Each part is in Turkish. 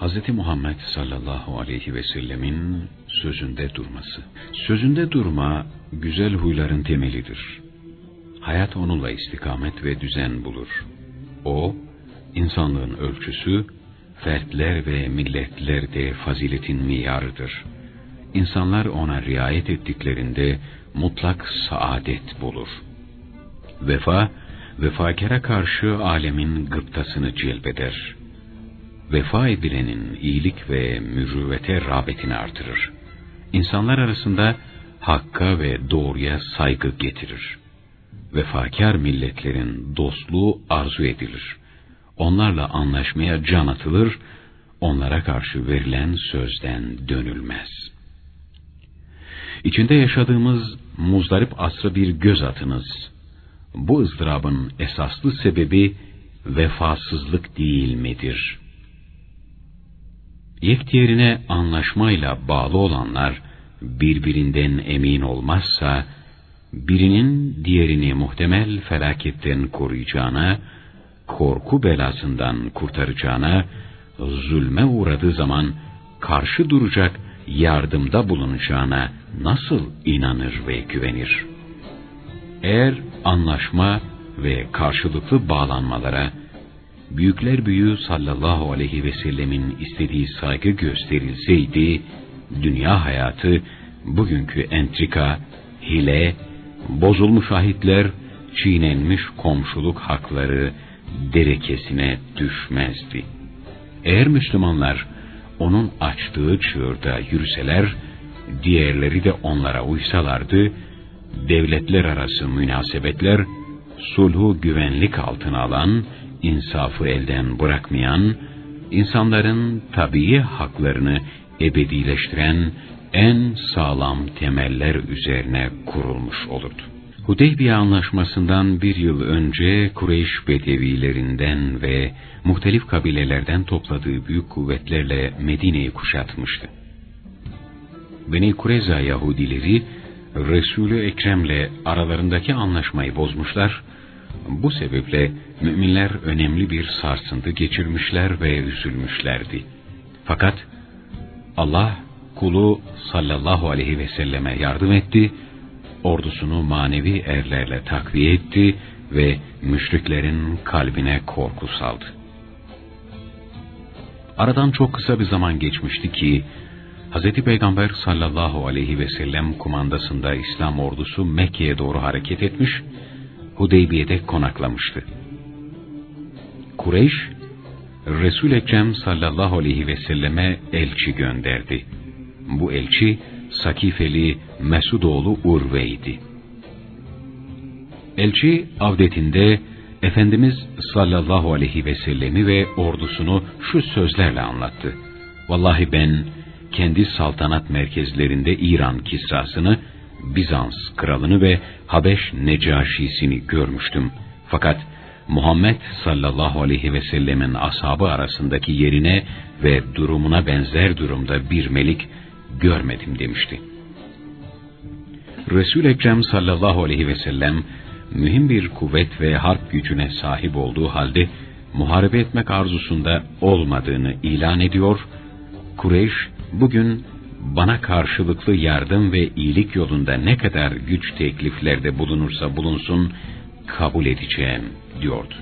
Hz. Muhammed sallallahu aleyhi ve sellemin sözünde durması. Sözünde durma güzel huyların temelidir. Hayat onunla istikamet ve düzen bulur. O, insanlığın ölçüsü, fertler ve milletler de faziletin miyarıdır. İnsanlar ona riayet ettiklerinde mutlak saadet bulur. Vefa, vefakara karşı alemin gıptasını celbeder. Vefa edilenin iyilik ve mürüvvete rağbetini artırır. İnsanlar arasında hakka ve doğruya saygı getirir. Vefakar milletlerin dostluğu arzu edilir. Onlarla anlaşmaya can atılır, onlara karşı verilen sözden dönülmez. İçinde yaşadığımız muzdarip asrı bir göz atınız. Bu ızdırabın esaslı sebebi vefasızlık değil midir? Yekdiğerine anlaşmayla bağlı olanlar birbirinden emin olmazsa, birinin diğerini muhtemel felaketten koruyacağına, korku belasından kurtaracağına, zulme uğradığı zaman karşı duracak yardımda bulunacağına nasıl inanır ve güvenir? Eğer anlaşma ve karşılıklı bağlanmalara, büyükler büyüğü sallallahu aleyhi ve sellemin istediği saygı gösterilseydi, dünya hayatı bugünkü entrika, hile, bozulmuş ahitler, çiğnenmiş komşuluk hakları derekesine düşmezdi. Eğer Müslümanlar onun açtığı çığırda yürüseler, diğerleri de onlara uysalardı, devletler arası münasebetler, sulhu güvenlik altına alan, insafı elden bırakmayan, insanların tabii haklarını ebedileştiren en sağlam temeller üzerine kurulmuş olurdu. Hudeybiye anlaşmasından bir yıl önce Kureyş bedevilerinden ve muhtelif kabilelerden topladığı büyük kuvvetlerle Medine'yi kuşatmıştı. Beni Kureyza Yahudileri Resulü Ekrem'le aralarındaki anlaşmayı bozmuşlar. Bu sebeple müminler önemli bir sarsıntı geçirmişler ve üzülmüşlerdi. Fakat Allah kulu sallallahu aleyhi ve selleme yardım etti, ordusunu manevi erlerle takviye etti ve müşriklerin kalbine korku saldı. Aradan çok kısa bir zaman geçmişti ki, Hz. Peygamber sallallahu aleyhi ve sellem kumandasında İslam ordusu Mekke'ye doğru hareket etmiş, Hudeybiye'de konaklamıştı. Kureyş, Resul-i Ekrem sallallahu aleyhi ve selleme elçi gönderdi. Bu elçi Sakifeli Mesudoğlu Urve'ydi. Elçi avdetinde Efendimiz sallallahu aleyhi ve sellemi ve ordusunu şu sözlerle anlattı. Vallahi ben kendi saltanat merkezlerinde İran Kisrasını, Bizans kralını ve Habeş Necaşisini görmüştüm. Fakat Muhammed sallallahu aleyhi ve sellemin ashabı arasındaki yerine ve durumuna benzer durumda bir melik görmedim demişti. Resul Ekrem sallallahu aleyhi ve sellem mühim bir kuvvet ve harp gücüne sahip olduğu halde muharebe etmek arzusunda olmadığını ilan ediyor. Kureyş bugün bana karşılıklı yardım ve iyilik yolunda ne kadar güç tekliflerde bulunursa bulunsun kabul edeceğim diyordu.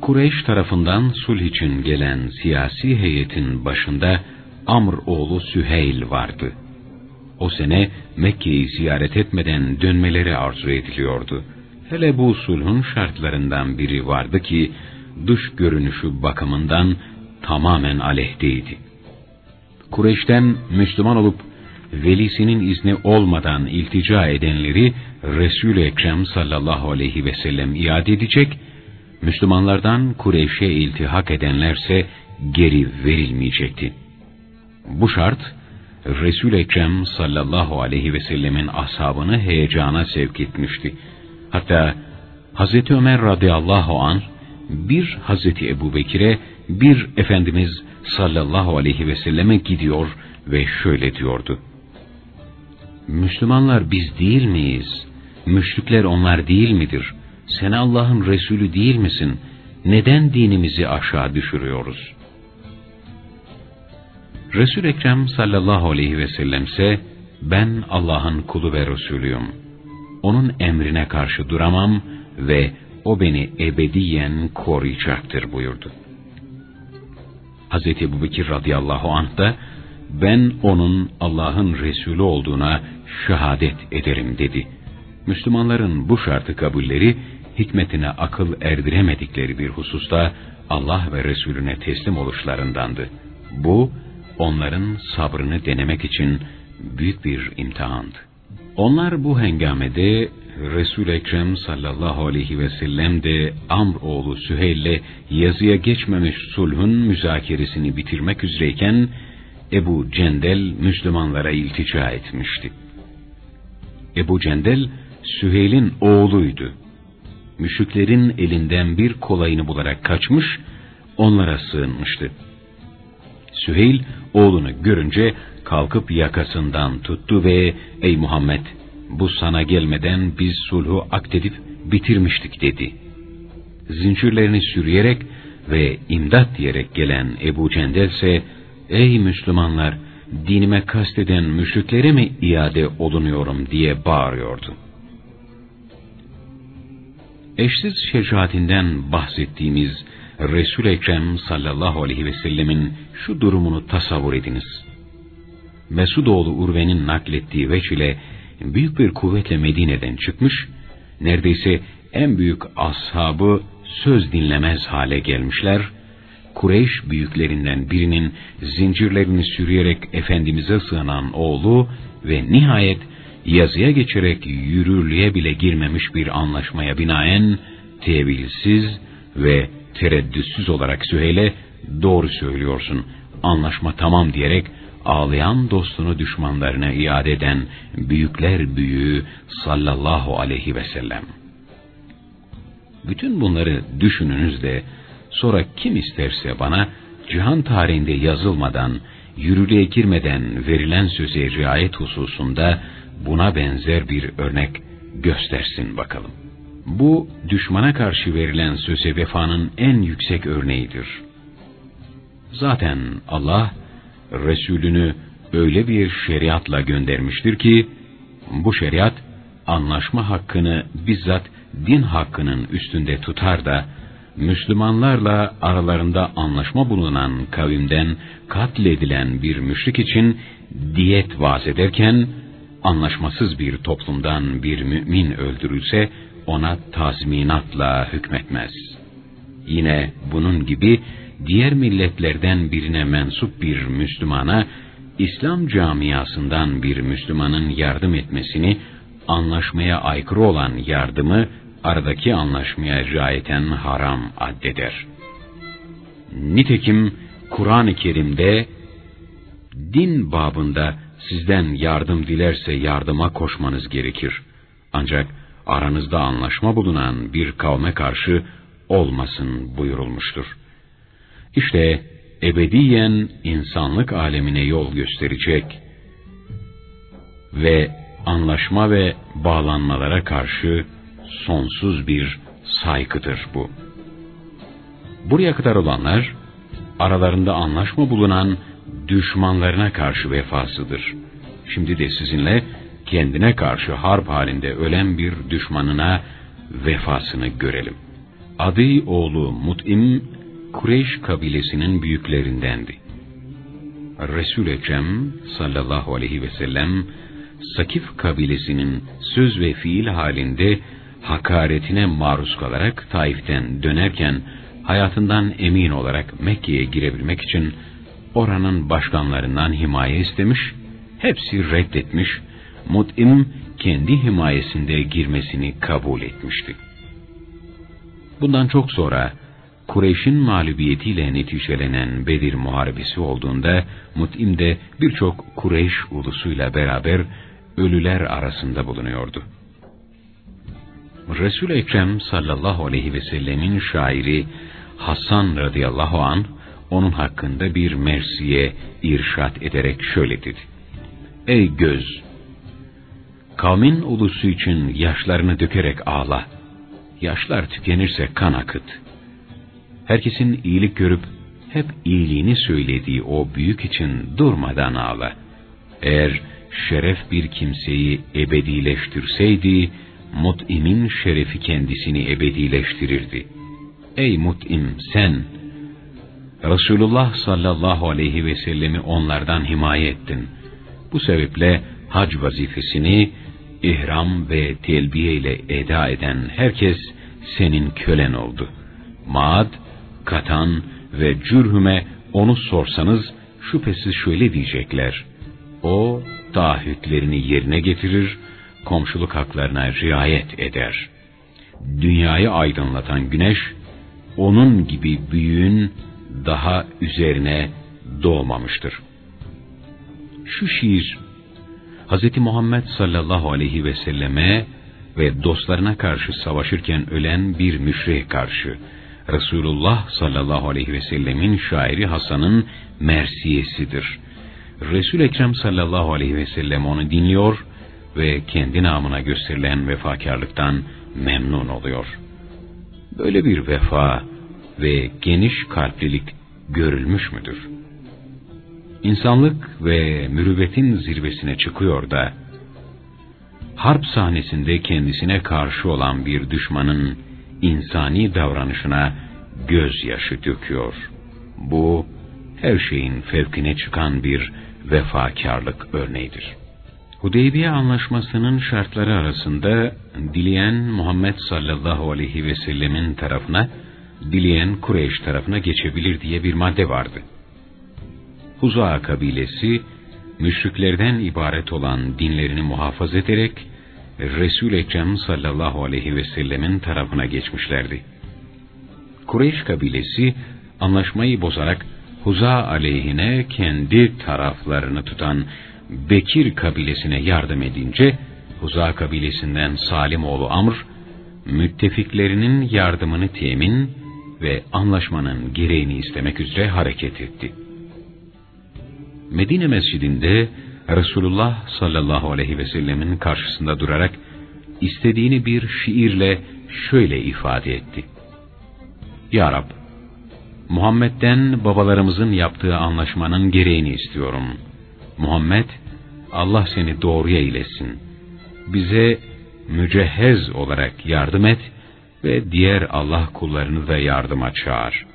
Kureyş tarafından sulh için gelen siyasi heyetin başında Amr oğlu Süheyl vardı. O sene Mekke'yi ziyaret etmeden dönmeleri arzu ediliyordu. Hele bu sulhun şartlarından biri vardı ki dış görünüşü bakımından tamamen aleyhdeydi. Kureyş'ten Müslüman olup velisinin izni olmadan iltica edenleri Resul-i Ekrem sallallahu aleyhi ve sellem iade edecek, Müslümanlardan Kureyş'e iltihak edenlerse geri verilmeyecekti. Bu şart, Resul-i Ekrem sallallahu aleyhi ve sellemin ashabını heyecana sevk etmişti. Hatta Hz. Ömer radıyallahu an bir Hz. Ebu Bekir'e bir Efendimiz sallallahu aleyhi ve selleme gidiyor ve şöyle diyordu. Müslümanlar biz değil miyiz? Müşrikler onlar değil midir? Sen Allah'ın Resulü değil misin? Neden dinimizi aşağı düşürüyoruz? Resul Ekrem sallallahu aleyhi ve sellem ben Allah'ın kulu ve Resulüyüm. Onun emrine karşı duramam ve o beni ebediyen koruyacaktır buyurdu. Hz. Ebu Bekir radıyallahu anh da ben onun Allah'ın Resulü olduğuna şehadet ederim dedi. Müslümanların bu şartı kabulleri hikmetine akıl erdiremedikleri bir hususta Allah ve Resulüne teslim oluşlarındandı. Bu onların sabrını denemek için büyük bir imtihandı. Onlar bu hengamede Resul Ekrem sallallahu aleyhi ve sellem de Amr oğlu Süheyl'le yazıya geçmemiş sulhun müzakeresini bitirmek üzereyken Ebu Cendel Müslümanlara iltica etmişti. Ebu Cendel Süheyl'in oğluydu. Müşriklerin elinden bir kolayını bularak kaçmış, onlara sığınmıştı. Süheyl oğlunu görünce kalkıp yakasından tuttu ve ''Ey Muhammed, bu sana gelmeden biz sulhu akdedip bitirmiştik.'' dedi. Zincirlerini sürüyerek ve imdat diyerek gelen Ebu Cendel ise ''Ey Müslümanlar, dinime kasteden müşriklere mi iade olunuyorum?'' diye bağırıyordu. Eşsiz şecaatinden bahsettiğimiz Resul-i Ekrem sallallahu aleyhi ve sellemin şu durumunu tasavvur ediniz. Mesudoğlu Urve'nin naklettiği veç ile büyük bir kuvvetle Medine'den çıkmış, neredeyse en büyük ashabı söz dinlemez hale gelmişler, Kureyş büyüklerinden birinin zincirlerini sürüyerek Efendimiz'e sığınan oğlu ve nihayet yazıya geçerek yürürlüğe bile girmemiş bir anlaşmaya binaen tevilsiz ve tereddütsüz olarak Süheyl'e doğru söylüyorsun, anlaşma tamam diyerek ağlayan dostunu düşmanlarına iade eden büyükler büyüğü sallallahu aleyhi ve sellem. Bütün bunları düşününüz de sonra kim isterse bana cihan tarihinde yazılmadan, yürürlüğe girmeden verilen söze riayet hususunda buna benzer bir örnek göstersin bakalım. Bu düşmana karşı verilen söze vefanın en yüksek örneğidir. Zaten Allah Resulünü öyle bir şeriatla göndermiştir ki bu şeriat anlaşma hakkını bizzat din hakkının üstünde tutar da Müslümanlarla aralarında anlaşma bulunan kavimden katledilen bir müşrik için diyet vaaz ederken anlaşmasız bir toplumdan bir mümin öldürülse ona tazminatla hükmetmez. Yine bunun gibi diğer milletlerden birine mensup bir Müslümana İslam camiasından bir Müslümanın yardım etmesini anlaşmaya aykırı olan yardımı aradaki anlaşmaya riayeten haram addeder. Nitekim Kur'an-ı Kerim'de din babında sizden yardım dilerse yardıma koşmanız gerekir. Ancak aranızda anlaşma bulunan bir kavme karşı olmasın buyurulmuştur. İşte ebediyen insanlık alemine yol gösterecek ve anlaşma ve bağlanmalara karşı sonsuz bir saygıdır bu. Buraya kadar olanlar, aralarında anlaşma bulunan düşmanlarına karşı vefasıdır. Şimdi de sizinle kendine karşı harp halinde ölen bir düşmanına vefasını görelim. Adi oğlu Mut'im, Kureyş kabilesinin büyüklerindendi. Resul-i Ekrem sallallahu aleyhi ve sellem, Sakif kabilesinin söz ve fiil halinde hakaretine maruz kalarak Taif'ten dönerken hayatından emin olarak Mekke'ye girebilmek için oranın başkanlarından himaye istemiş, hepsi reddetmiş, Mut'im kendi himayesinde girmesini kabul etmişti. Bundan çok sonra Kureyş'in mağlubiyetiyle neticelenen Bedir Muharebesi olduğunda Mut'im de birçok Kureyş ulusuyla beraber ölüler arasında bulunuyordu. Resul Ekrem sallallahu aleyhi ve sellemin şairi Hasan radıyallahu an onun hakkında bir mersiye irşat ederek şöyle dedi. Ey göz! Kavmin ulusu için yaşlarını dökerek ağla. Yaşlar tükenirse kan akıt. Herkesin iyilik görüp hep iyiliğini söylediği o büyük için durmadan ağla. Eğer şeref bir kimseyi ebedileştirseydi, mut'imin şerefi kendisini ebedileştirirdi. Ey mut'im sen, Resulullah sallallahu aleyhi ve sellemi onlardan himaye ettin. Bu sebeple hac vazifesini ihram ve telbiye ile eda eden herkes senin kölen oldu. Maad, Katan ve Cürhüm'e onu sorsanız şüphesiz şöyle diyecekler. O taahhütlerini yerine getirir, komşuluk haklarına riayet eder. Dünyayı aydınlatan güneş, onun gibi büyüğün daha üzerine doğmamıştır. Şu şiir, Hz. Muhammed sallallahu aleyhi ve selleme ve dostlarına karşı savaşırken ölen bir müşrih karşı, Resulullah sallallahu aleyhi ve sellemin şairi Hasan'ın mersiyesidir. Resul Ekrem sallallahu aleyhi ve sellem onu dinliyor ve kendi namına gösterilen vefakarlıktan memnun oluyor. Böyle bir vefa ve geniş kalplilik görülmüş müdür? İnsanlık ve mürüvvetin zirvesine çıkıyor da, harp sahnesinde kendisine karşı olan bir düşmanın insani davranışına gözyaşı döküyor. Bu, her şeyin fevkine çıkan bir vefakarlık örneğidir. Hudeybiye anlaşmasının şartları arasında dileyen Muhammed sallallahu aleyhi ve sellemin tarafına, dileyen Kureyş tarafına geçebilir diye bir madde vardı. Huza kabilesi, müşriklerden ibaret olan dinlerini muhafaza ederek, Resul-i Ekrem sallallahu aleyhi ve sellemin tarafına geçmişlerdi. Kureyş kabilesi, anlaşmayı bozarak Huza aleyhine kendi taraflarını tutan Bekir kabilesine yardım edince, Huza kabilesinden Salim oğlu Amr, müttefiklerinin yardımını temin ve anlaşmanın gereğini istemek üzere hareket etti. Medine mescidinde Resulullah sallallahu aleyhi ve sellemin karşısında durarak istediğini bir şiirle şöyle ifade etti. Ya Rab, Muhammed'den babalarımızın yaptığı anlaşmanın gereğini istiyorum. Muhammed, Allah seni doğruya ilesin. Bize mücehhez olarak yardım et ve diğer Allah kullarını da yardıma çağır.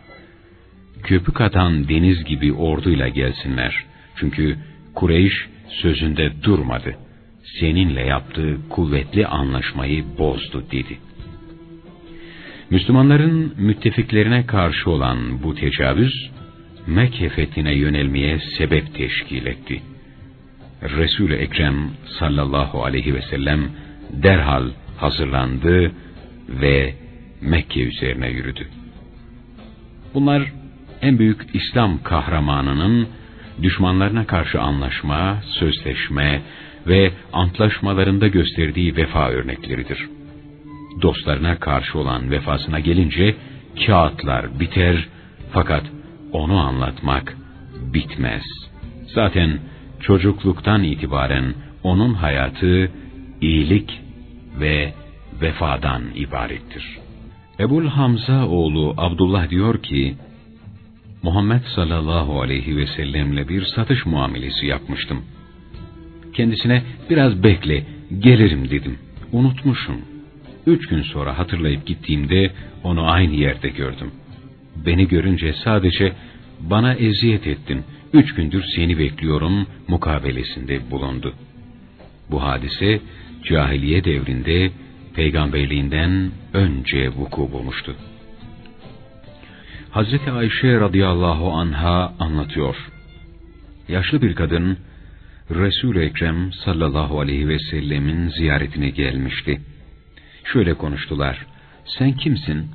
Köpük atan deniz gibi orduyla gelsinler. Çünkü Kureyş sözünde durmadı. Seninle yaptığı kuvvetli anlaşmayı bozdu dedi. Müslümanların müttefiklerine karşı olan bu tecavüz, Mekke fethine yönelmeye sebep teşkil etti. Resul-i Ekrem sallallahu aleyhi ve sellem derhal hazırlandı ve Mekke üzerine yürüdü. Bunlar en büyük İslam kahramanının düşmanlarına karşı anlaşma, sözleşme ve antlaşmalarında gösterdiği vefa örnekleridir. Dostlarına karşı olan vefasına gelince kağıtlar biter fakat onu anlatmak bitmez. Zaten çocukluktan itibaren onun hayatı iyilik ve vefadan ibarettir. Ebul Hamza oğlu Abdullah diyor ki, Muhammed sallallahu aleyhi ve sellemle bir satış muamelesi yapmıştım. Kendisine biraz bekle, gelirim dedim. Unutmuşum. Üç gün sonra hatırlayıp gittiğimde onu aynı yerde gördüm. Beni görünce sadece bana eziyet ettin, üç gündür seni bekliyorum mukabelesinde bulundu. Bu hadise cahiliye devrinde peygamberliğinden önce vuku bulmuştu. Hazreti Ayşe radıyallahu anha anlatıyor. Yaşlı bir kadın Resul-i Ekrem sallallahu aleyhi ve sellemin ziyaretine gelmişti. Şöyle konuştular. Sen kimsin?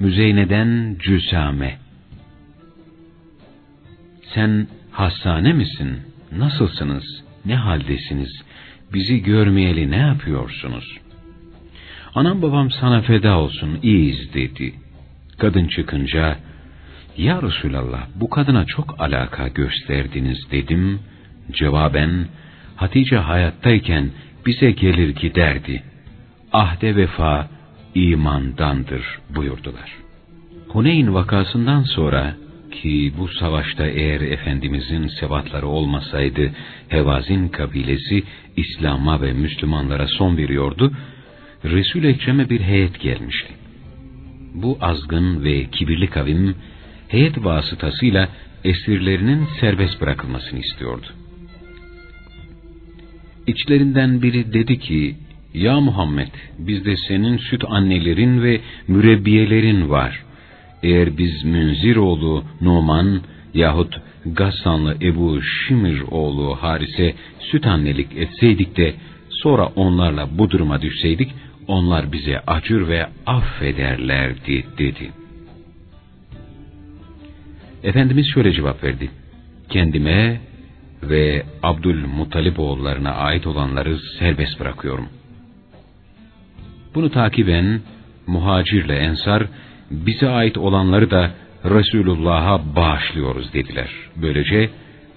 Müzeyne'den Cüsame. Sen hastane misin? Nasılsınız? Ne haldesiniz? Bizi görmeyeli ne yapıyorsunuz? Anam babam sana feda olsun, iyiyiz dedi. Kadın çıkınca, Ya Resulallah bu kadına çok alaka gösterdiniz dedim. Cevaben, Hatice hayattayken bize gelir giderdi. Ahde vefa imandandır buyurdular. Huneyn vakasından sonra ki bu savaşta eğer Efendimizin sebatları olmasaydı Hevazin kabilesi İslam'a ve Müslümanlara son veriyordu, Resul-i Ekrem'e bir heyet gelmişti. Bu azgın ve kibirli kavim heyet vasıtasıyla esirlerinin serbest bırakılmasını istiyordu. İçlerinden biri dedi ki, Ya Muhammed, bizde senin süt annelerin ve mürebbiyelerin var. Eğer biz Münzir oğlu Numan yahut Gassanlı Ebu Şimir oğlu Harise süt annelik etseydik de sonra onlarla bu duruma düşseydik, onlar bize acır ve affederlerdi dedi. Efendimiz şöyle cevap verdi. Kendime ve Abdülmuttalip oğullarına ait olanları serbest bırakıyorum. Bunu takiben muhacirle ensar bize ait olanları da Resulullah'a bağışlıyoruz dediler. Böylece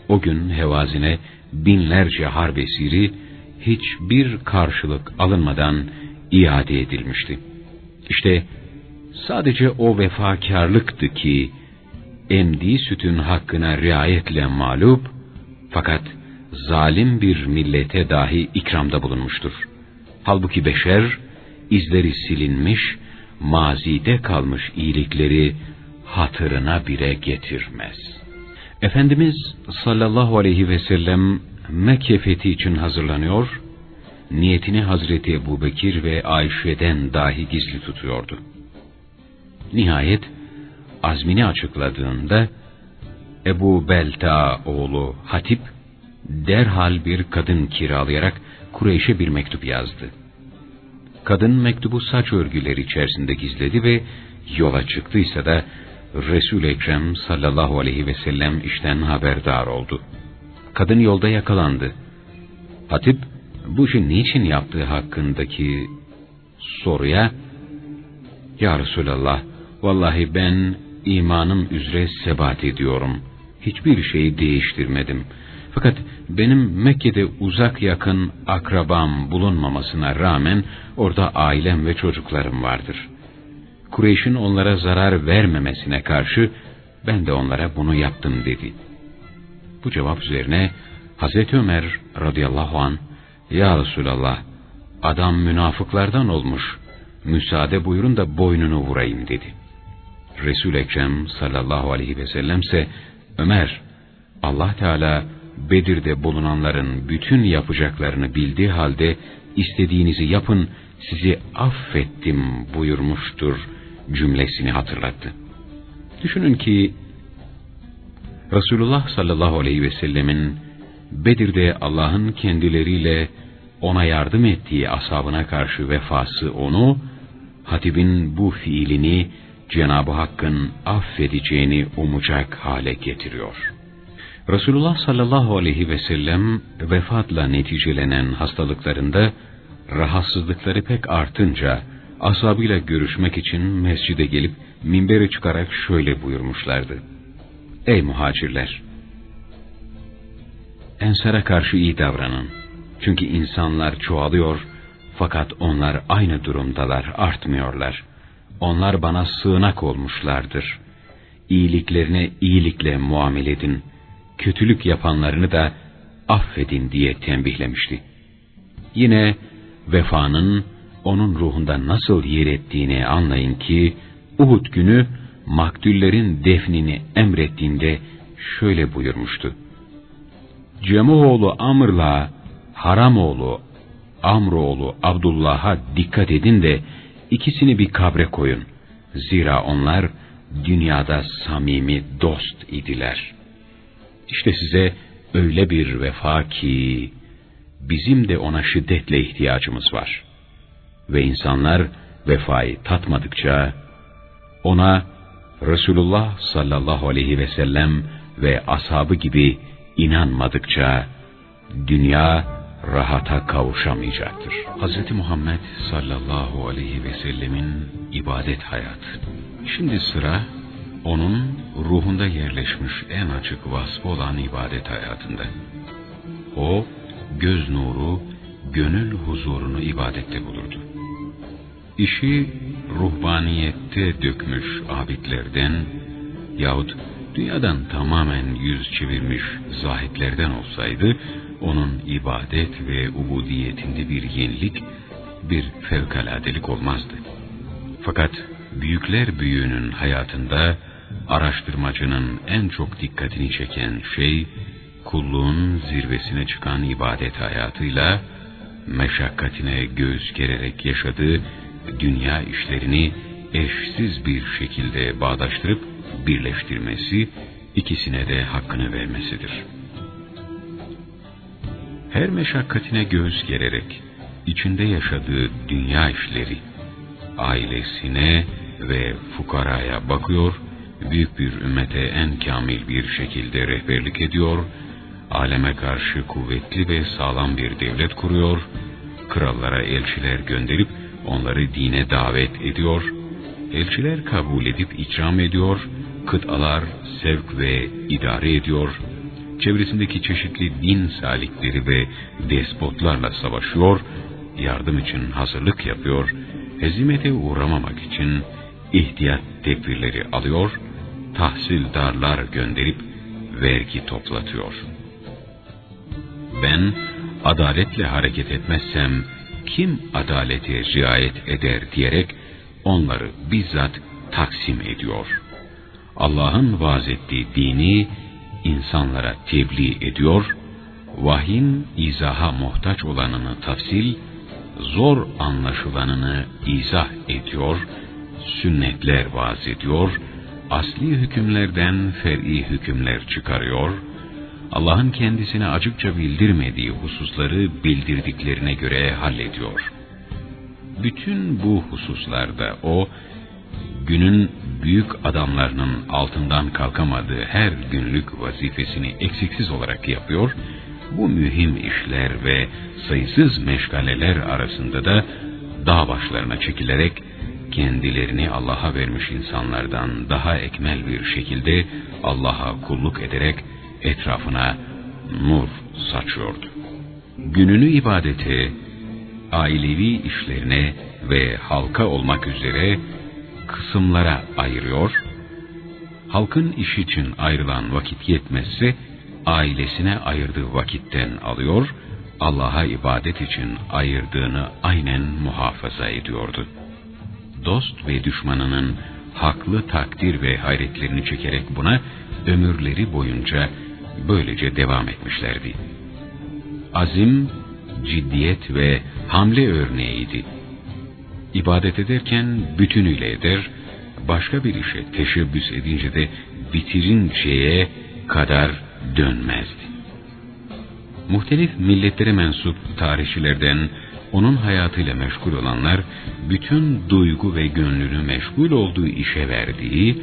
o gün hevazine binlerce harp esiri hiçbir karşılık alınmadan iade edilmişti. İşte sadece o vefakarlıktı ki emdiği sütün hakkına riayetle mağlup fakat zalim bir millete dahi ikramda bulunmuştur. Halbuki beşer izleri silinmiş, mazide kalmış iyilikleri hatırına bile getirmez. Efendimiz sallallahu aleyhi ve sellem Mekke fethi için hazırlanıyor, niyetini Hazreti Ebu Bekir ve Ayşe'den dahi gizli tutuyordu. Nihayet azmini açıkladığında Ebu Belta oğlu Hatip derhal bir kadın kiralayarak Kureyş'e bir mektup yazdı. Kadın mektubu saç örgüleri içerisinde gizledi ve yola çıktıysa da Resul-i Ekrem sallallahu aleyhi ve sellem işten haberdar oldu. Kadın yolda yakalandı. Hatip bu işi niçin yaptığı hakkındaki soruya Ya Resulallah vallahi ben imanım üzere sebat ediyorum. Hiçbir şeyi değiştirmedim. Fakat benim Mekke'de uzak yakın akrabam bulunmamasına rağmen orada ailem ve çocuklarım vardır. Kureyş'in onlara zarar vermemesine karşı ben de onlara bunu yaptım dedi. Bu cevap üzerine Hazreti Ömer radıyallahu an Ya Resulallah adam münafıklardan olmuş müsaade buyurun da boynunu vurayım dedi. Resul-i Ekrem sallallahu aleyhi ve sellem Ömer Allah Teala Bedir'de bulunanların bütün yapacaklarını bildiği halde istediğinizi yapın sizi affettim buyurmuştur cümlesini hatırlattı. Düşünün ki Resulullah sallallahu aleyhi ve sellemin Bedir'de Allah'ın kendileriyle ona yardım ettiği asabına karşı vefası onu, hatibin bu fiilini Cenab-ı Hakk'ın affedeceğini umacak hale getiriyor. Resulullah sallallahu aleyhi ve sellem vefatla neticelenen hastalıklarında rahatsızlıkları pek artınca asabıyla görüşmek için mescide gelip minbere çıkarak şöyle buyurmuşlardı. Ey muhacirler! Ensara karşı iyi davranın. Çünkü insanlar çoğalıyor fakat onlar aynı durumdalar, artmıyorlar. Onlar bana sığınak olmuşlardır. İyiliklerine iyilikle muamele edin. Kötülük yapanlarını da affedin diye tembihlemişti. Yine vefanın onun ruhunda nasıl yer ettiğini anlayın ki Uhud günü maktullerin defnini emrettiğinde şöyle buyurmuştu. Cemuoğlu Amr'la Haramoğlu Amroğlu Abdullah'a dikkat edin de ikisini bir kabre koyun. Zira onlar dünyada samimi dost idiler. İşte size öyle bir vefa ki bizim de ona şiddetle ihtiyacımız var. Ve insanlar vefayı tatmadıkça ona Resulullah sallallahu aleyhi ve sellem ve ashabı gibi inanmadıkça dünya rahata kavuşamayacaktır. Hz. Muhammed sallallahu aleyhi ve sellemin ibadet hayatı. Şimdi sıra onun ruhunda yerleşmiş en açık vasfı olan ibadet hayatında. O, göz nuru, gönül huzurunu ibadette bulurdu. İşi ruhbaniyette dökmüş abidlerden yahut dünyadan tamamen yüz çevirmiş zahitlerden olsaydı, onun ibadet ve ubudiyetinde bir yenilik, bir fevkaladelik olmazdı. Fakat büyükler büyüğünün hayatında araştırmacının en çok dikkatini çeken şey, kulluğun zirvesine çıkan ibadet hayatıyla, meşakkatine göğüs gererek yaşadığı dünya işlerini eşsiz bir şekilde bağdaştırıp birleştirmesi, ikisine de hakkını vermesidir. Her meşakkatine göğüs gererek, içinde yaşadığı dünya işleri, ailesine ve fukaraya bakıyor, büyük bir ümmete en kamil bir şekilde rehberlik ediyor, aleme karşı kuvvetli ve sağlam bir devlet kuruyor, krallara elçiler gönderip onları dine davet ediyor, elçiler kabul edip ikram ediyor, kıtalar sevk ve idare ediyor, çevresindeki çeşitli din salikleri ve despotlarla savaşıyor, yardım için hazırlık yapıyor, hezimete uğramamak için ihtiyat tedbirleri alıyor, tahsildarlar gönderip vergi toplatıyor. Ben adaletle hareket etmezsem kim adalete riayet eder diyerek onları bizzat taksim ediyor. Allah'ın vaaz ettiği dini insanlara tebliğ ediyor, vahyin izaha muhtaç olanını tafsil, zor anlaşılanını izah ediyor, sünnetler vaaz ediyor, asli hükümlerden fer'i hükümler çıkarıyor, Allah'ın kendisine acıkça bildirmediği hususları bildirdiklerine göre hallediyor. Bütün bu hususlarda o, günün büyük adamlarının altından kalkamadığı her günlük vazifesini eksiksiz olarak yapıyor, bu mühim işler ve sayısız meşgaleler arasında da dağ başlarına çekilerek kendilerini Allah'a vermiş insanlardan daha ekmel bir şekilde Allah'a kulluk ederek etrafına nur saçıyordu. Gününü ibadete, ailevi işlerine ve halka olmak üzere kısımlara ayırıyor, halkın iş için ayrılan vakit yetmezse ailesine ayırdığı vakitten alıyor, Allah'a ibadet için ayırdığını aynen muhafaza ediyordu. Dost ve düşmanının haklı takdir ve hayretlerini çekerek buna ömürleri boyunca böylece devam etmişlerdi. Azim, ciddiyet ve hamle örneğiydi. İbadet ederken bütünüyle eder, başka bir işe teşebbüs edince de bitirinceye kadar dönmezdi. Muhtelif milletlere mensup tarihçilerden onun hayatıyla meşgul olanlar, bütün duygu ve gönlünü meşgul olduğu işe verdiği,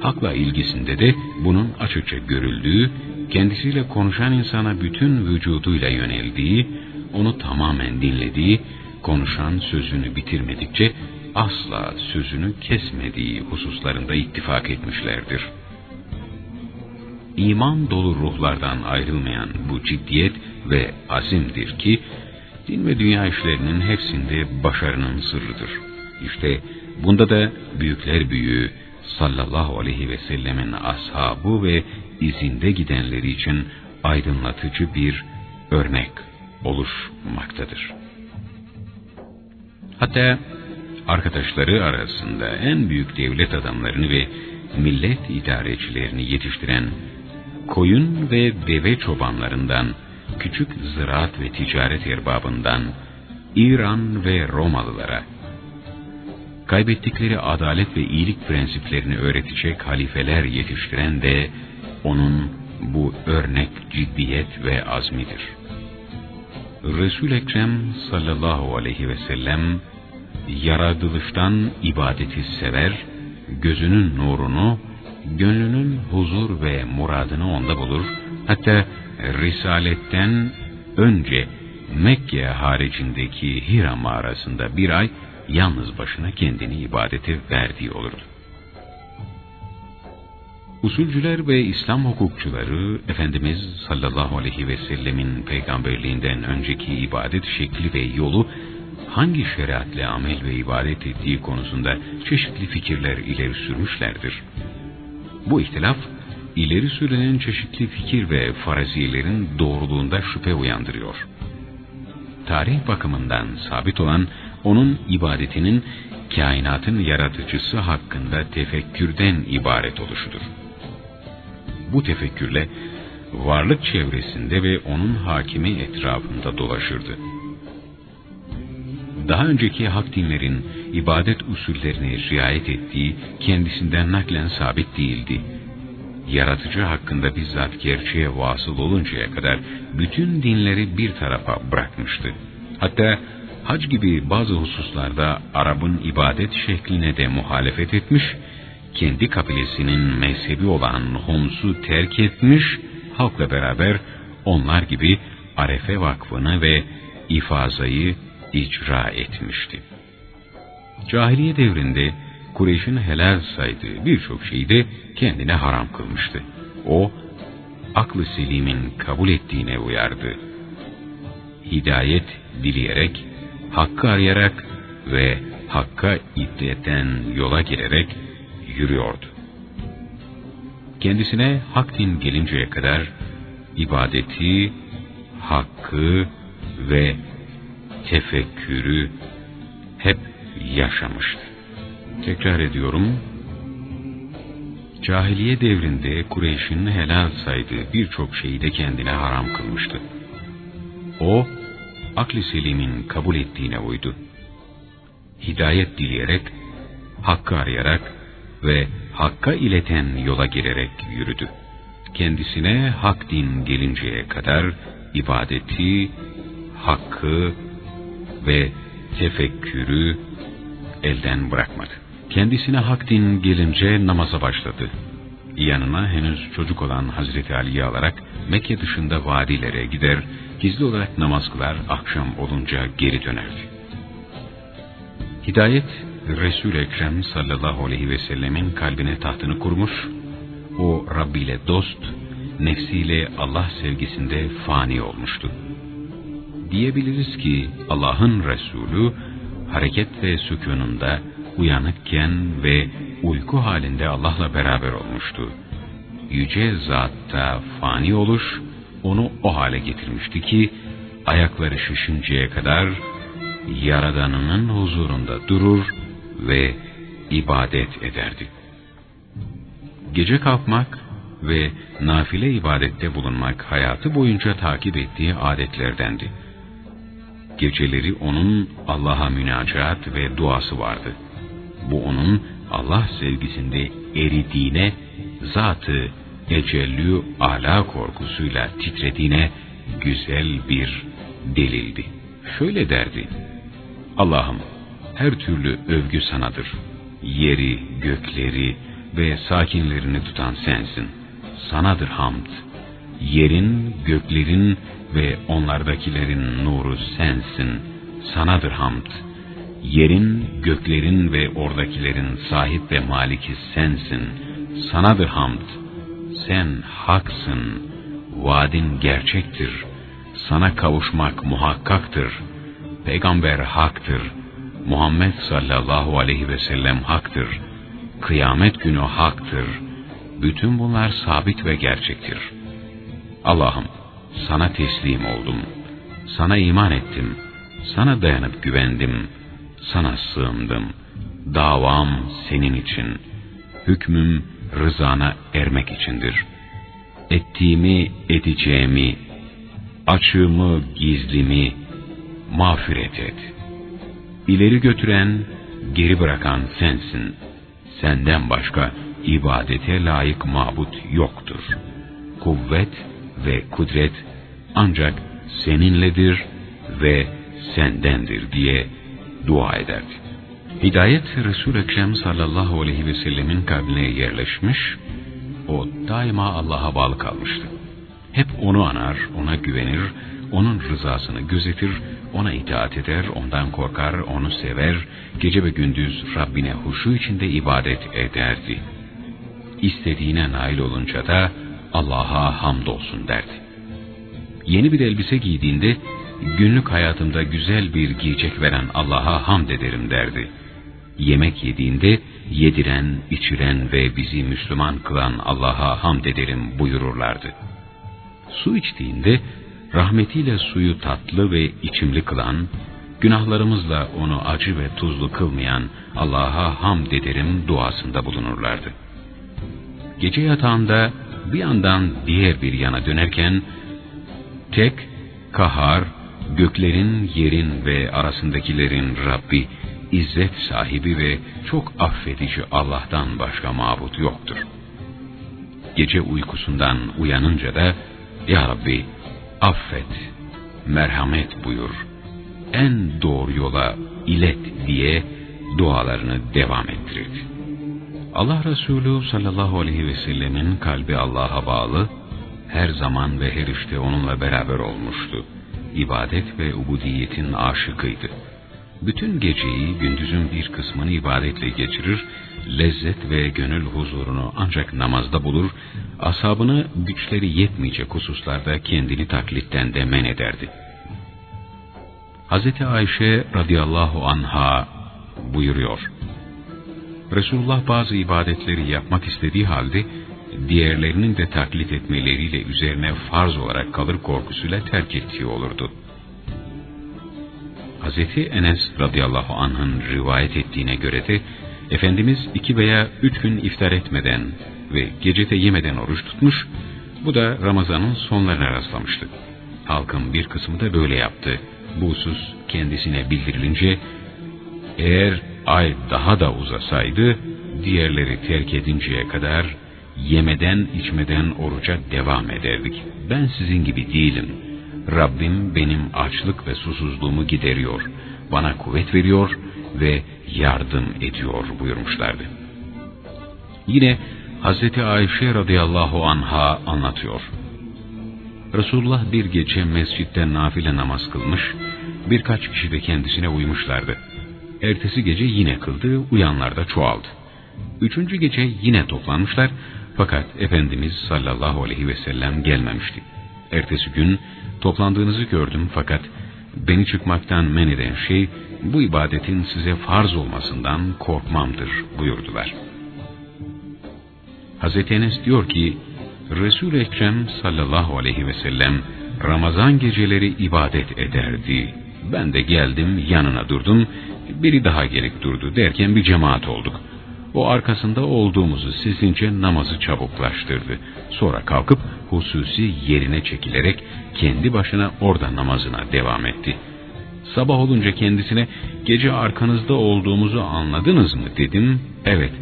hakla ilgisinde de bunun açıkça görüldüğü, kendisiyle konuşan insana bütün vücuduyla yöneldiği, onu tamamen dinlediği, konuşan sözünü bitirmedikçe asla sözünü kesmediği hususlarında ittifak etmişlerdir. İman dolu ruhlardan ayrılmayan bu ciddiyet ve azimdir ki, din ve dünya işlerinin hepsinde başarının sırrıdır. İşte bunda da büyükler büyüğü sallallahu aleyhi ve sellemin ashabı ve izinde gidenleri için aydınlatıcı bir örnek oluşmaktadır. Hatta arkadaşları arasında en büyük devlet adamlarını ve millet idarecilerini yetiştiren koyun ve deve çobanlarından, küçük ziraat ve ticaret erbabından, İran ve Romalılara, kaybettikleri adalet ve iyilik prensiplerini öğretecek halifeler yetiştiren de onun bu örnek ciddiyet ve azmidir. Resul Ekrem sallallahu aleyhi ve sellem yaratılıştan ibadeti sever, gözünün nurunu, gönlünün huzur ve muradını onda bulur. Hatta Risaletten önce Mekke haricindeki Hira mağarasında bir ay yalnız başına kendini ibadete verdiği olurdu. Usulcüler ve İslam hukukçuları Efendimiz sallallahu aleyhi ve sellemin peygamberliğinden önceki ibadet şekli ve yolu hangi şeriatle amel ve ibadet ettiği konusunda çeşitli fikirler ileri sürmüşlerdir. Bu ihtilaf ileri sürülen çeşitli fikir ve faraziyelerin doğruluğunda şüphe uyandırıyor. Tarih bakımından sabit olan onun ibadetinin kainatın yaratıcısı hakkında tefekkürden ibaret oluşudur. Bu tefekkürle varlık çevresinde ve onun hakimi etrafında dolaşırdı. Daha önceki hak dinlerin ibadet usullerine riayet ettiği kendisinden naklen sabit değildi. Yaratıcı hakkında bizzat gerçeğe vasıl oluncaya kadar bütün dinleri bir tarafa bırakmıştı. Hatta hac gibi bazı hususlarda Arap'ın ibadet şekline de muhalefet etmiş, kendi kabilesinin mezhebi olan Homs'u terk etmiş, halkla beraber onlar gibi Arefe Vakfı'nı ve ifazayı icra etmişti. Cahiliye devrinde Kureyş'in helal saydığı birçok şeyi de kendine haram kılmıştı. O, aklı selimin kabul ettiğine uyardı. Hidayet dileyerek, hakkı arayarak ve hakka iddeten yola girerek yürüyordu. Kendisine hak din gelinceye kadar ibadeti, hakkı ve tefekkürü hep yaşamıştı. Tekrar ediyorum, cahiliye devrinde Kureyş'in helal saydığı birçok şeyi de kendine haram kılmıştı. O, akli selimin kabul ettiğine uydu. Hidayet dileyerek, hakkı arayarak ve hakka ileten yola girerek yürüdü. Kendisine hak din gelinceye kadar ibadeti, hakkı ve tefekkürü elden bırakmadı. Kendisine hak din gelince namaza başladı. Yanına henüz çocuk olan Hazreti Ali'yi alarak Mekke dışında vadilere gider, gizli olarak namaz kılar, akşam olunca geri dönerdi. Hidayet, resul Ekrem sallallahu aleyhi ve sellemin kalbine tahtını kurmuş, o Rabbi ile dost, nefsiyle Allah sevgisinde fani olmuştu. Diyebiliriz ki Allah'ın Resulü, hareket ve sükununda, uyanıkken ve uyku halinde Allah'la beraber olmuştu. Yüce zatta fani oluş, onu o hale getirmişti ki, ayakları şişinceye kadar, Yaradanının huzurunda durur ve ibadet ederdi. Gece kalkmak ve nafile ibadette bulunmak hayatı boyunca takip ettiği adetlerdendi. Geceleri onun Allah'a münacaat ve duası vardı. Bu onun Allah sevgisinde eridiğine, zatı ecellü ala korkusuyla titrediğine güzel bir delildi. Şöyle derdi, Allah'ım her türlü övgü sanadır. Yeri, gökleri ve sakinlerini tutan sensin. Sanadır hamd. Yerin, göklerin ve onlardakilerin nuru sensin. Sanadır hamd. Yerin, göklerin ve oradakilerin sahip ve maliki sensin. Sanadır hamd. Sen haksın. Vaadin gerçektir. Sana kavuşmak muhakkaktır. Peygamber haktır. Muhammed sallallahu aleyhi ve sellem haktır. Kıyamet günü haktır. Bütün bunlar sabit ve gerçektir. Allah'ım sana teslim oldum. Sana iman ettim. Sana dayanıp güvendim. Sana sığındım. Davam senin için. Hükmüm rızana ermek içindir. Ettiğimi, edeceğimi, açığımı, gizlimi mağfiret et. İleri götüren, geri bırakan sensin. Senden başka ibadete layık mabut yoktur. Kuvvet ve kudret ancak seninledir ve sendendir diye dua ederdi. Hidayet resul Ekrem sallallahu aleyhi ve sellemin kalbine yerleşmiş, o daima Allah'a bağlı kalmıştı. Hep onu anar, ona güvenir, onun rızasını gözetir, ona itaat eder, ondan korkar, onu sever, gece ve gündüz Rabbine huşu içinde ibadet ederdi. İstediğine nail olunca da Allah'a hamdolsun derdi. Yeni bir elbise giydiğinde, günlük hayatımda güzel bir giyecek veren Allah'a hamd ederim derdi. Yemek yediğinde, yediren, içiren ve bizi Müslüman kılan Allah'a hamd ederim buyururlardı. Su içtiğinde rahmetiyle suyu tatlı ve içimli kılan, günahlarımızla onu acı ve tuzlu kılmayan Allah'a hamd ederim duasında bulunurlardı. Gece yatağında bir yandan diğer bir yana dönerken, tek, kahar, göklerin, yerin ve arasındakilerin Rabbi, izzet sahibi ve çok affedici Allah'tan başka mabut yoktur. Gece uykusundan uyanınca da, Ya Rabbi, affet, merhamet buyur, en doğru yola ilet diye dualarını devam ettirirdi. Allah Resulü sallallahu aleyhi ve sellemin kalbi Allah'a bağlı, her zaman ve her işte onunla beraber olmuştu. İbadet ve ubudiyetin aşıkıydı. Bütün geceyi gündüzün bir kısmını ibadetle geçirir, lezzet ve gönül huzurunu ancak namazda bulur, asabını güçleri yetmeyecek hususlarda kendini taklitten de men ederdi. Hz. Ayşe radıyallahu anha buyuruyor. Resulullah bazı ibadetleri yapmak istediği halde diğerlerinin de taklit etmeleriyle üzerine farz olarak kalır korkusuyla terk ettiği olurdu. Hz. Enes radıyallahu anh'ın rivayet ettiğine göre de Efendimiz iki veya üç gün iftar etmeden ve gecede yemeden oruç tutmuş, bu da Ramazan'ın sonlarına rastlamıştı. Halkın bir kısmı da böyle yaptı. Bu husus kendisine bildirilince, eğer ay daha da uzasaydı, diğerleri terk edinceye kadar yemeden içmeden oruca devam ederdik. Ben sizin gibi değilim. Rabbim benim açlık ve susuzluğumu gideriyor, bana kuvvet veriyor ve yardım ediyor buyurmuşlardı. Yine Hz. Ayşe radıyallahu anha anlatıyor. Resulullah bir gece mescitte nafile namaz kılmış, birkaç kişi de kendisine uymuşlardı. Ertesi gece yine kıldı, uyanlar da çoğaldı. Üçüncü gece yine toplanmışlar, fakat Efendimiz sallallahu aleyhi ve sellem gelmemişti. Ertesi gün toplandığınızı gördüm fakat beni çıkmaktan men eden şey bu ibadetin size farz olmasından korkmamdır buyurdular. Hazreti Enes diyor ki Resul-i Ekrem sallallahu aleyhi ve sellem Ramazan geceleri ibadet ederdi. Ben de geldim yanına durdum. Biri daha gelip durdu derken bir cemaat olduk. O arkasında olduğumuzu sezince namazı çabuklaştırdı. Sonra kalkıp hususi yerine çekilerek kendi başına orada namazına devam etti. Sabah olunca kendisine gece arkanızda olduğumuzu anladınız mı dedim. Evet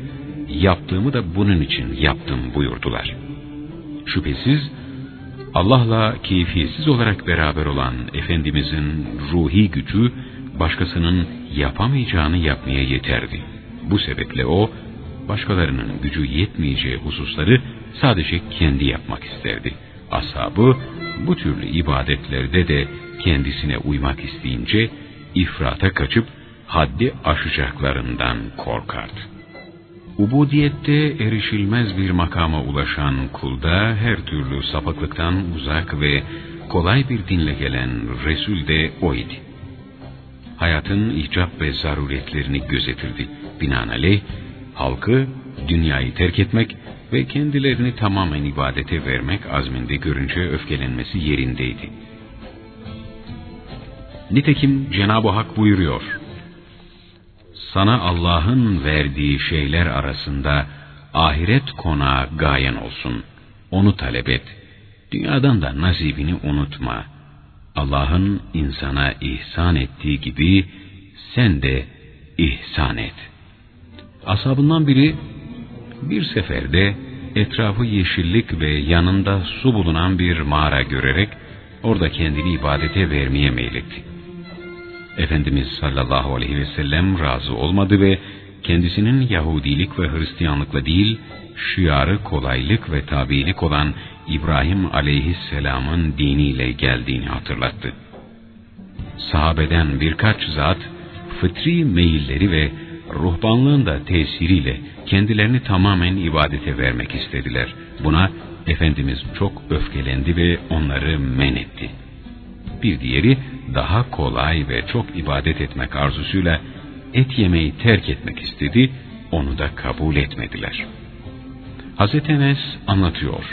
yaptığımı da bunun için yaptım buyurdular. Şüphesiz Allah'la keyfiyetsiz olarak beraber olan Efendimizin ruhi gücü başkasının yapamayacağını yapmaya yeterdi. Bu sebeple o, başkalarının gücü yetmeyeceği hususları sadece kendi yapmak isterdi. Ashabı bu türlü ibadetlerde de kendisine uymak isteyince ifrata kaçıp haddi aşacaklarından korkardı. Ubudiyette erişilmez bir makama ulaşan kulda her türlü sapıklıktan uzak ve kolay bir dinle gelen Resul de o idi. Hayatın icap ve zaruretlerini gözetirdi. Binaenaleyh halkı dünyayı terk etmek ve kendilerini tamamen ibadete vermek azminde görünce öfkelenmesi yerindeydi. Nitekim Cenab-ı Hak buyuruyor, Sana Allah'ın verdiği şeyler arasında ahiret konağı gayen olsun. Onu talep et. Dünyadan da nasibini unutma. Allah'ın insana ihsan ettiği gibi sen de ihsan et.'' Asabından biri bir seferde etrafı yeşillik ve yanında su bulunan bir mağara görerek orada kendini ibadete vermeye meyletti. Efendimiz sallallahu aleyhi ve sellem razı olmadı ve kendisinin Yahudilik ve Hristiyanlıkla değil, şiarı kolaylık ve tabiilik olan İbrahim aleyhisselamın diniyle geldiğini hatırlattı. Sahabeden birkaç zat, fıtri meyilleri ve ruhbanlığın da tesiriyle kendilerini tamamen ibadete vermek istediler. Buna Efendimiz çok öfkelendi ve onları men etti. Bir diğeri daha kolay ve çok ibadet etmek arzusuyla et yemeyi terk etmek istedi, onu da kabul etmediler. Hazreti Enes anlatıyor.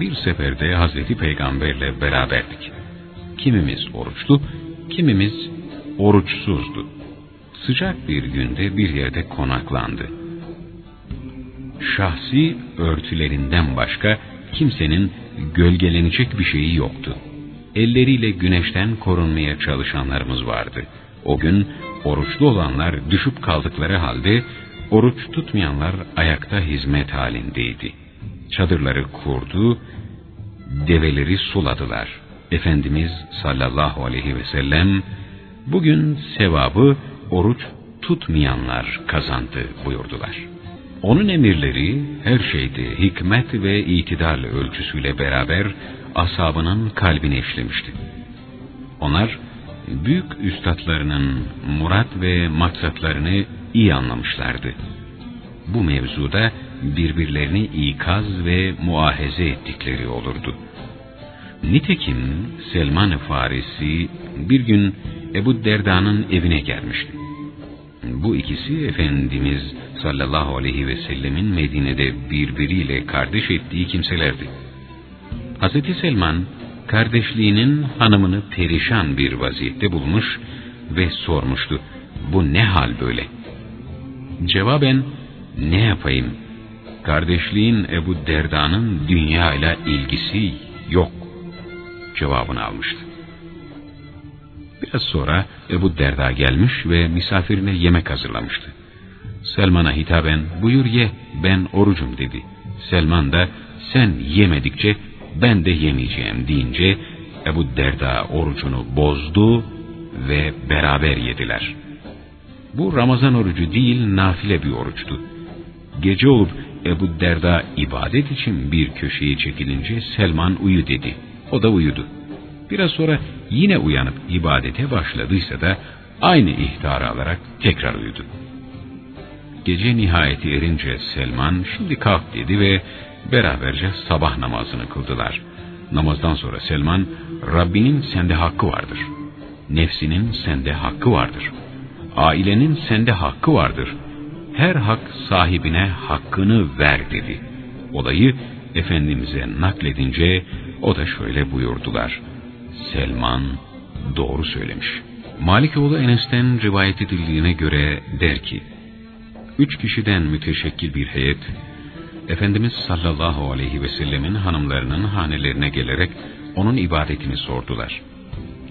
Bir seferde Hazreti Peygamberle beraberdik. Kimimiz oruçlu, kimimiz oruçsuzdu. Sıcak bir günde bir yerde konaklandı. Şahsi örtülerinden başka kimsenin gölgelenecek bir şeyi yoktu. Elleriyle güneşten korunmaya çalışanlarımız vardı. O gün oruçlu olanlar düşüp kaldıkları halde oruç tutmayanlar ayakta hizmet halindeydi. Çadırları kurdu, develeri suladılar. Efendimiz sallallahu aleyhi ve sellem bugün sevabı oruç tutmayanlar kazandı buyurdular. Onun emirleri her şeyde hikmet ve itidal ölçüsüyle beraber asabının kalbine işlemişti. Onlar büyük üstadlarının murat ve maksatlarını iyi anlamışlardı. Bu mevzuda birbirlerini ikaz ve muahaze ettikleri olurdu. Nitekim Selman-ı Farisi bir gün Ebu Derda'nın evine gelmişti. Bu ikisi Efendimiz sallallahu aleyhi ve sellemin Medine'de birbiriyle kardeş ettiği kimselerdi. Hazreti Selman kardeşliğinin hanımını perişan bir vaziyette bulmuş ve sormuştu. Bu ne hal böyle? Cevaben ne yapayım? Kardeşliğin Ebu Derda'nın dünya ile ilgisi yok cevabını almıştı. Biraz sonra Ebu Derda gelmiş ve misafirine yemek hazırlamıştı. Selman'a hitaben buyur ye ben orucum dedi. Selman da sen yemedikçe ben de yemeyeceğim deyince Ebu Derda orucunu bozdu ve beraber yediler. Bu Ramazan orucu değil nafile bir oruçtu. Gece olup Ebu Derda ibadet için bir köşeye çekilince Selman uyu dedi. O da uyudu. Biraz sonra yine uyanıp ibadete başladıysa da aynı ihtarı alarak tekrar uyudu. Gece nihayeti erince Selman şimdi kalk dedi ve beraberce sabah namazını kıldılar. Namazdan sonra Selman, Rabbinin sende hakkı vardır. Nefsinin sende hakkı vardır. Ailenin sende hakkı vardır. Her hak sahibine hakkını ver dedi. Olayı Efendimiz'e nakledince o da şöyle buyurdular. Selman doğru söylemiş. Malikoğlu Enes'ten rivayet edildiğine göre der ki, üç kişiden müteşekkil bir heyet, Efendimiz sallallahu aleyhi ve sellemin hanımlarının hanelerine gelerek onun ibadetini sordular.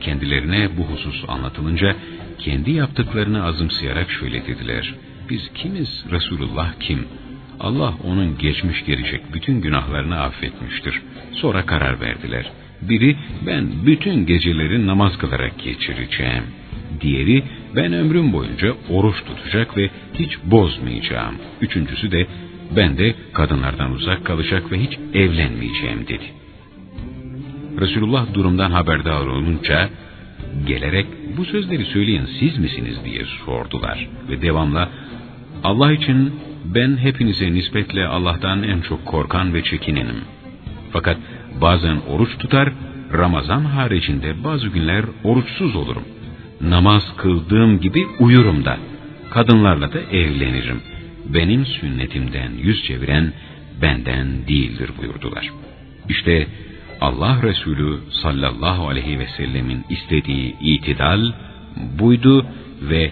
Kendilerine bu husus anlatılınca kendi yaptıklarını azımsayarak şöyle dediler. Biz kimiz, Resulullah kim? Allah onun geçmiş gelecek bütün günahlarını affetmiştir. Sonra karar verdiler. Biri ben bütün geceleri namaz kılarak geçireceğim. Diğeri ben ömrüm boyunca oruç tutacak ve hiç bozmayacağım. Üçüncüsü de ben de kadınlardan uzak kalacak ve hiç evlenmeyeceğim dedi. Resulullah durumdan haberdar olunca gelerek bu sözleri söyleyen siz misiniz diye sordular ve devamla Allah için ben hepinize nispetle Allah'tan en çok korkan ve çekinenim. Fakat bazen oruç tutar, Ramazan haricinde bazı günler oruçsuz olurum. Namaz kıldığım gibi uyurum da. Kadınlarla da evlenirim. Benim sünnetimden yüz çeviren benden değildir buyurdular. İşte Allah Resulü sallallahu aleyhi ve sellemin istediği itidal buydu ve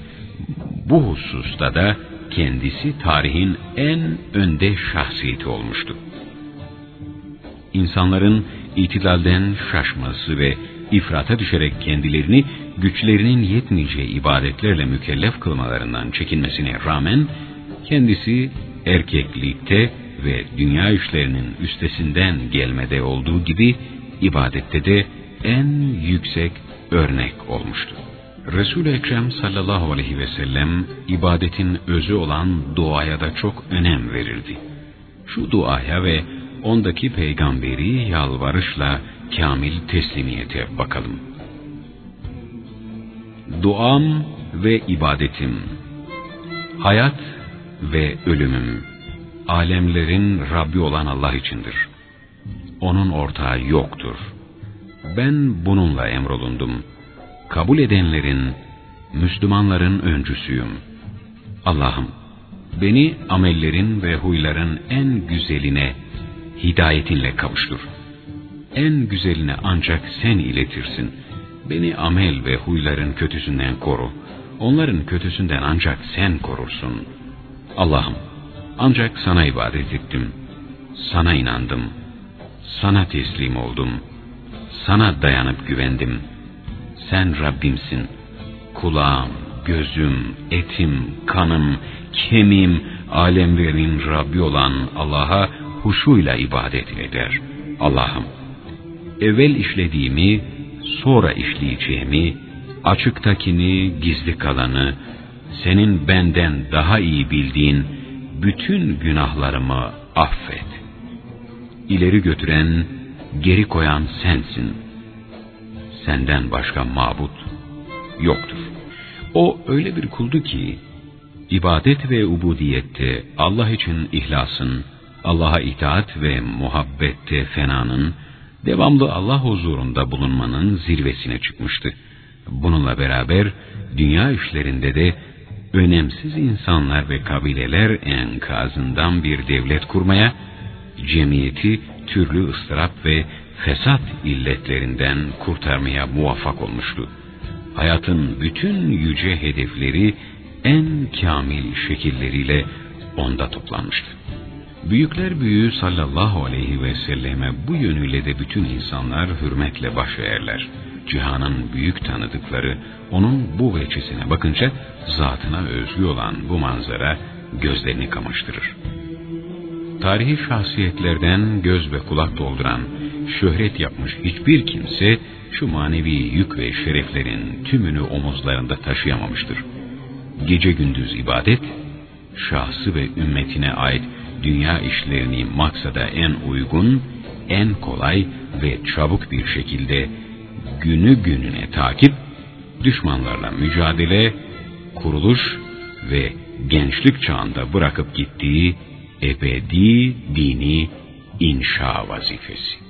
bu hususta da kendisi tarihin en önde şahsiyeti olmuştu. İnsanların itidalden şaşması ve ifrata düşerek kendilerini güçlerinin yetmeyeceği ibadetlerle mükellef kılmalarından çekinmesine rağmen kendisi erkeklikte ve dünya işlerinin üstesinden gelmede olduğu gibi ibadette de en yüksek örnek olmuştu. Resul-i Ekrem sallallahu aleyhi ve sellem ibadetin özü olan duaya da çok önem verirdi. Şu duaya ve ondaki peygamberi yalvarışla kamil teslimiyete bakalım. Duam ve ibadetim, hayat ve ölümüm, alemlerin Rabbi olan Allah içindir. Onun ortağı yoktur. Ben bununla emrolundum.'' kabul edenlerin, Müslümanların öncüsüyüm. Allah'ım beni amellerin ve huyların en güzeline hidayetinle kavuştur. En güzeline ancak sen iletirsin. Beni amel ve huyların kötüsünden koru. Onların kötüsünden ancak sen korursun. Allah'ım ancak sana ibadet ettim. Sana inandım. Sana teslim oldum. Sana dayanıp güvendim. Sen Rabbimsin. Kulağım, gözüm, etim, kanım, kemiğim, alemlerin Rabbi olan Allah'a huşuyla ibadet eder. Allah'ım, evvel işlediğimi, sonra işleyeceğimi, açıktakini, gizli kalanı, senin benden daha iyi bildiğin bütün günahlarımı affet. İleri götüren, geri koyan sensin. Senden başka mabut yoktur. O öyle bir kuldu ki, ibadet ve ubudiyette Allah için ihlasın, Allah'a itaat ve muhabbette fenanın, devamlı Allah huzurunda bulunmanın zirvesine çıkmıştı. Bununla beraber dünya işlerinde de önemsiz insanlar ve kabileler enkazından bir devlet kurmaya, cemiyeti türlü ıstırap ve fesat illetlerinden kurtarmaya muvaffak olmuştu. Hayatın bütün yüce hedefleri en kamil şekilleriyle onda toplanmıştı. Büyükler büyüğü sallallahu aleyhi ve selleme bu yönüyle de bütün insanlar hürmetle baş eğerler. Cihanın büyük tanıdıkları onun bu veçesine bakınca zatına özgü olan bu manzara gözlerini kamaştırır. Tarihi şahsiyetlerden göz ve kulak dolduran, şöhret yapmış hiçbir kimse şu manevi yük ve şereflerin tümünü omuzlarında taşıyamamıştır. Gece gündüz ibadet, şahsı ve ümmetine ait dünya işlerini maksada en uygun, en kolay ve çabuk bir şekilde günü gününe takip, düşmanlarla mücadele, kuruluş ve gençlik çağında bırakıp gittiği ebedi dini inşa vazifesi.